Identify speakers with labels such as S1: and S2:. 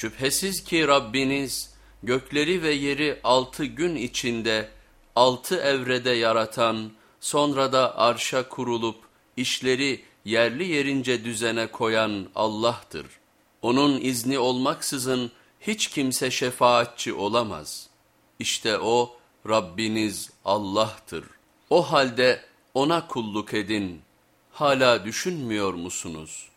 S1: Şüphesiz ki Rabbiniz gökleri ve yeri altı gün içinde altı evrede yaratan, sonra da arşa kurulup işleri yerli yerince düzene koyan Allah'tır. Onun izni olmaksızın hiç kimse şefaatçi olamaz. İşte o Rabbiniz Allah'tır. O halde ona kulluk edin. Hala düşünmüyor musunuz?''